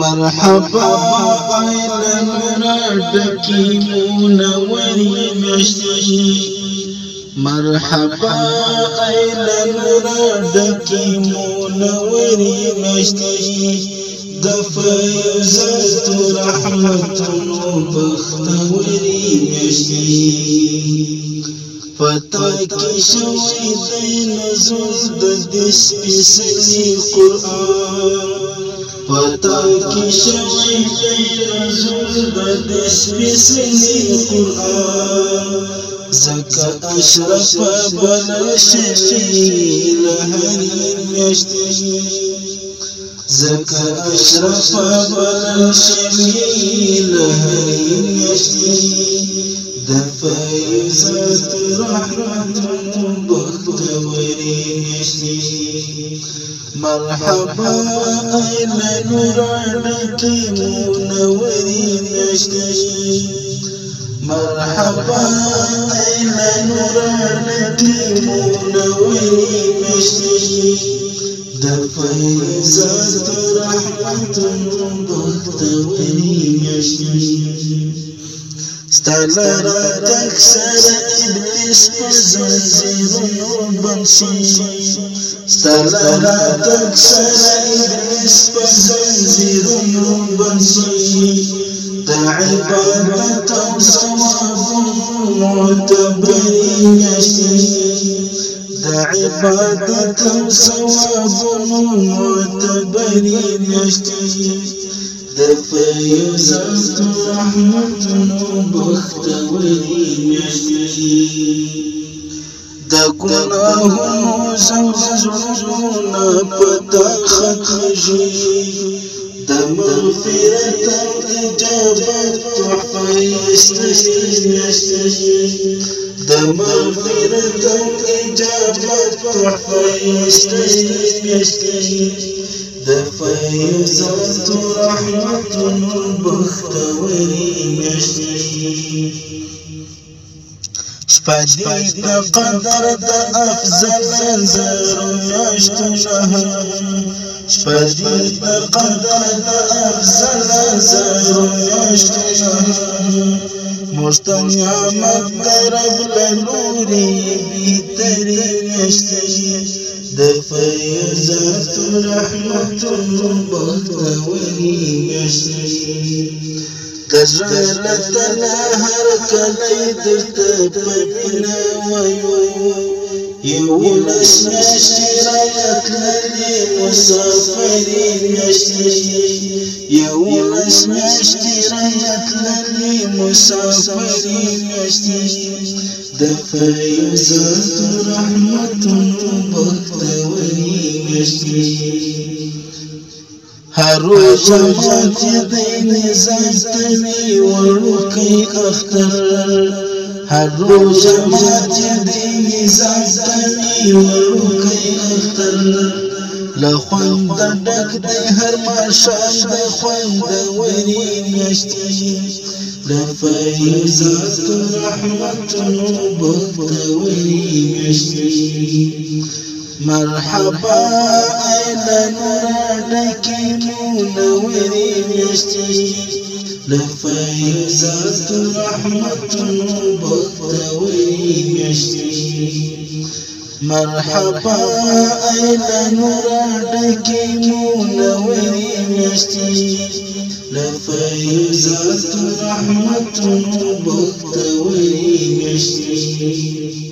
مرحبا نور ډکی مونوري مشتي مرحبا نور ډکی مونوري مشتي د فیضات رحمت بختوري مشتي کې شوي د نزول د دې سپېڅلي قرآن. پتا کی شوی رسول د سپیڅلی قران زکه اشرف بل شوی له هر زکه اشرف بل شوی له هر میشتي د فیضات رحمت بختوري میشتي مرحبا ایل نور کی منوری نشتی مرحبا ایل نور کی منوری نشتی د فیضات رحمت بختوری ستالرا تکسر ابلیس په زنجیرونو بند شي ستلنا تکسر ابلیس په زنجیرونو بندي د عبادت أو ثواب معتبري نشي د عبادت أو ثواب معتبري نشي د فیضات رحمتونو بختوري نشي د ګناهونو زمزمونه پتا ختمږي د مغفرت اجابت تحفه استشي د مغفرت اجابت تحفه استشي د فیضات رحمت بختوري مشتي شپدی د قدر د افضل زرو میاشتونه شپدی د قدر د افضل زرو میاشتونه مشتن نعمت درب لنوری بیتری میاشتي د فیضات رحمت میاشتي کزړه تنا هر کله درته پپینا وایو یو نس نشتی رات لري مسافري نشتی یو نس نشتی رات لري مسافري نشتی د فیض رحمت بختوري نشتی هر روز ماتې د نظام توي وړوکی اختر هر روز ماتې د نظام توي وړوکی اختر له خوند ډک دی هر ماښام د خوند وري میاشتې د فیضات رحمت نو بخت وري میاشتې مرحبا ایل نور ډکی منوري میشتي لفیضات رحمت بختوري میشتي مرحبا ایل نور ډکی منوري میشتي لفیضات رحمت بختوري میشتي